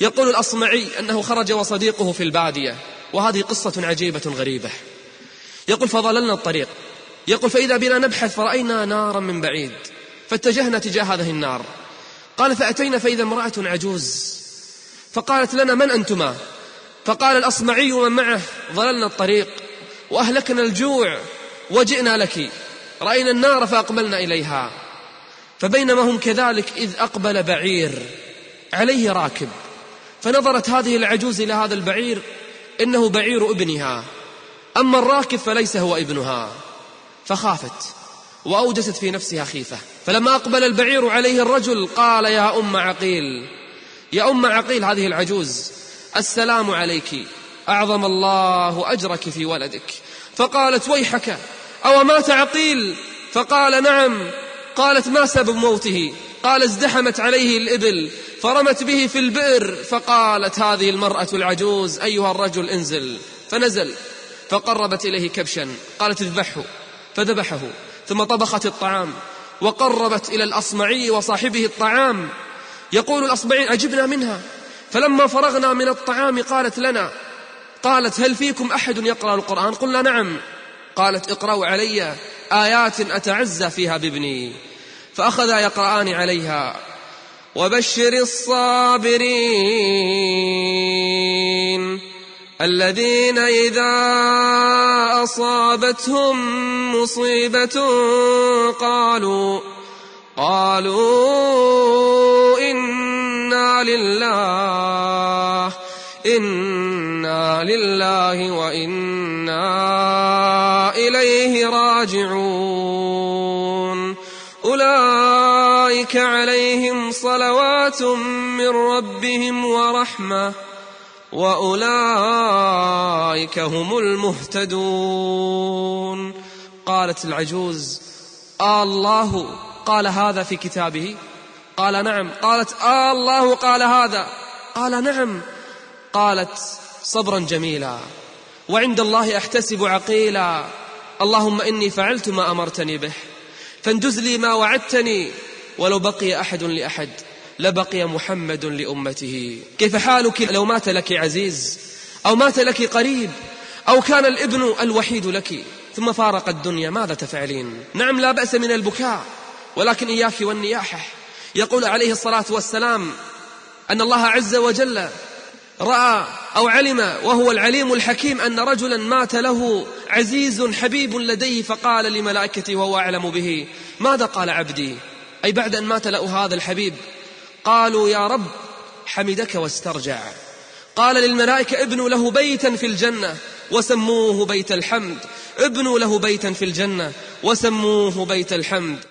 يقول الأصمعي أنه خرج وصديقه في البادية وهذه قصة عجيبة غريبة. يقول فضللنا الطريق. يقول فإذا بنا نبحث فرأينا نارا من بعيد فاتجهنا تجاه هذه النار. قال فأتينا فإذا امرأة عجوز. فقالت لنا من أنتما؟ فقال الأصمعي ومن معه ضللنا الطريق وأهلكنا الجوع وجئنا لك رأينا النار فأقبلنا إليها. فبينما هم كذلك إذ أقبل بعير عليه راكب. فنظرت هذه العجوز إلى هذا البعير إنه بعير ابنها. أما الراكب فليس هو ابنها. فخافت وأوجست في نفسها خيفة. فلما أقبل البعير عليه الرجل قال يا أم عقيل يا أم عقيل هذه العجوز. السلام عليك. أعظم الله أجرك في ولدك. فقالت ويحك أو مات عقيل؟ فقال نعم. قالت ما سبب موته؟ قال ازدحمت عليه الإبل فرمت به في البئر فقالت هذه المرأة العجوز أيها الرجل انزل. فنزل فقربت إليه كبشا قالت اذبحه فذبحه ثم طبخت الطعام وقربت إلى الأصمعي وصاحبه الطعام. يقول الأصمعي أجبنا منها. فلما فرغنا من الطعام قالت لنا قالت هل فيكم أحد يقرأ القرآن؟ قلنا نعم. قالت اقرأوا علي آيات أتعزى فيها بابني. فأخذا يقرآن عليها. وبشر الصابرين الذين إذا أصابتهم مصيبة قالوا قالوا إنا لله إنا لله وإنا إليه راجعون. أولئك عليهم صلوات من ربهم ورحمة وأولئك هم المهتدون. قالت العجوز آه الله قال هذا في كتابه؟ قال نعم. قالت آه الله قال هذا. قال نعم. قالت صبرا جميلا وعند الله أحتسب عقيلا اللهم إني فعلت ما أمرتني به. فانجز لي ما وعدتني ولو بقي أحد لأحد لبقي محمد لأمته. كيف حالك؟ لو مات لك عزيز أو مات لك قريب أو كان الابن الوحيد لك. ثم فارق الدنيا ماذا تفعلين؟ نعم لا بأس من البكاء ولكن إياك والنياحة. يقول عليه الصلاة والسلام أن الله عز وجل رأى أو علم وهو العليم الحكيم أن رجلا مات له عزيز حبيب لديه فقال لملائكته وهو أعلم به ماذا قال عبدي؟ أي بعد أن مات له هذا الحبيب؟ قالوا يا رب حمدك واسترجع. قال للملائكة ابنوا له بيتا في الجنة وسموه بيت الحمد. ابنوا له بيتا في الجنة وسموه بيت الحمد.